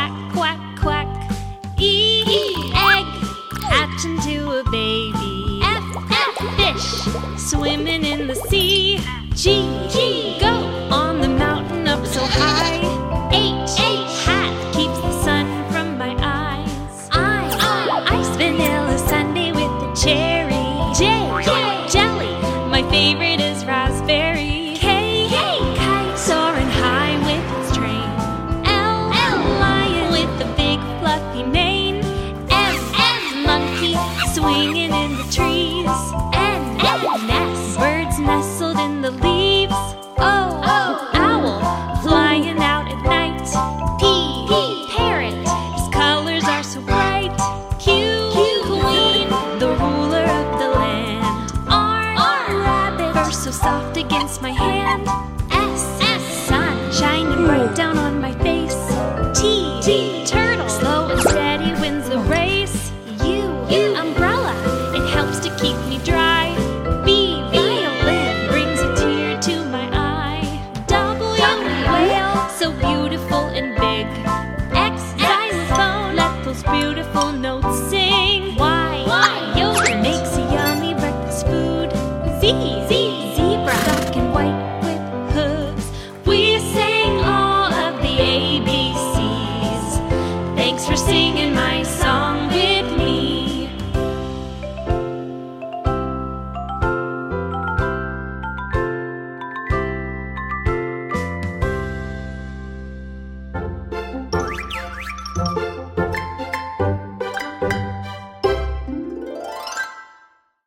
quack, quack, quack. E, e egg, hatch into a baby. F, F, fish, swimming in the sea. G, G, go on the mountain up so high. H, H, hat keeps the sun from my eyes. I, I, ice vanilla sundae with the chair. Turtle, slow and steady wins the race. Thanks for singing.